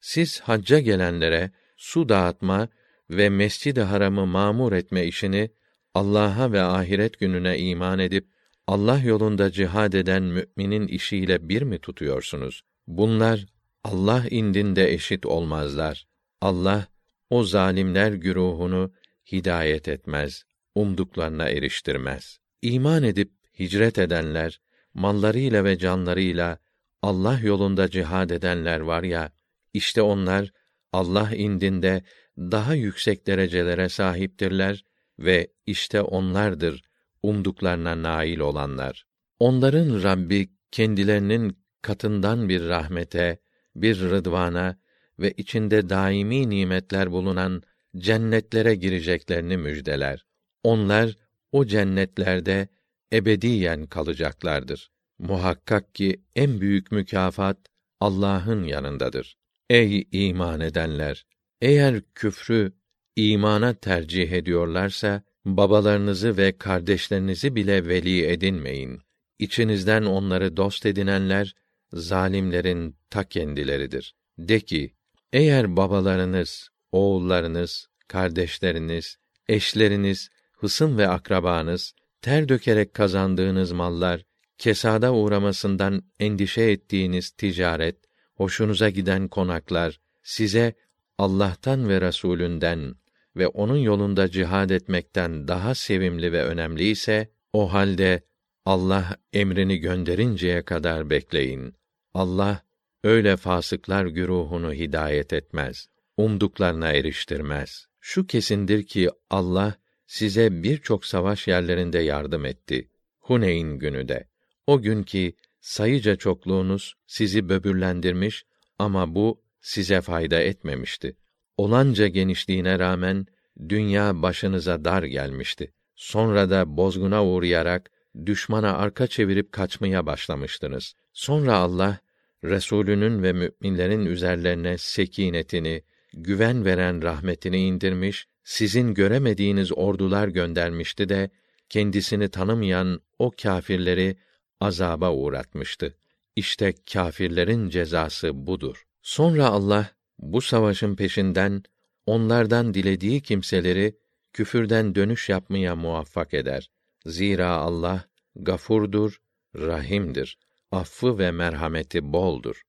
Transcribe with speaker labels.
Speaker 1: Siz hacca gelenlere su dağıtma ve Mescid-i Haram'ı mamur etme işini Allah'a ve ahiret gününe iman edip Allah yolunda cihad eden müminin işiyle bir mi tutuyorsunuz? Bunlar Allah indinde eşit olmazlar. Allah o zalimler güruhunu hidayet etmez, umduklarına eriştirmez. İman edip hicret edenler, mallarıyla ve canlarıyla Allah yolunda cihad edenler var ya, işte onlar Allah indinde daha yüksek derecelere sahiptirler ve işte onlardır umduklarına nail olanlar. Onların Rabbi kendilerinin katından bir rahmete, bir rıdvana ve içinde daimi nimetler bulunan cennetlere gireceklerini müjdeler. Onlar o cennetlerde ebediyen kalacaklardır. Muhakkak ki en büyük mükafat Allah'ın yanındadır. Ey iman edenler! Eğer küfrü imana tercih ediyorlarsa babalarınızı ve kardeşlerinizi bile veli edinmeyin. İçinizden onları dost edinenler zalimlerin ta kendileridir. De ki: Eğer babalarınız, oğullarınız, kardeşleriniz, eşleriniz, hısım ve akrabanız ter dökerek kazandığınız mallar kesada uğramasından endişe ettiğiniz ticaret, hoşunuza giden konaklar size Allah'tan ve Resulünden ve onun yolunda cihad etmekten daha sevimli ve önemli ise o halde Allah emrini gönderinceye kadar bekleyin. Allah öyle fasıklar güruhunu hidayet etmez. Umduklarına eriştirmez. Şu kesindir ki Allah size birçok savaş yerlerinde yardım etti. Huneyn günü de. O gün ki sayıca çokluğunuz sizi böbürlendirmiş ama bu size fayda etmemişti. Olanca genişliğine rağmen dünya başınıza dar gelmişti. Sonra da bozguna uğrayarak düşmana arka çevirip kaçmaya başlamıştınız. Sonra Allah Resulünün ve müminlerin üzerlerine sekinetini, güven veren rahmetini indirmiş, sizin göremediğiniz ordular göndermişti de kendisini tanımayan o kâfirleri azaba uğratmıştı. İşte kâfirlerin cezası budur. Sonra Allah bu savaşın peşinden onlardan dilediği kimseleri küfürden dönüş yapmaya muvaffak eder. Zira Allah gafurdur, rahimdir. Affı ve merhameti boldur.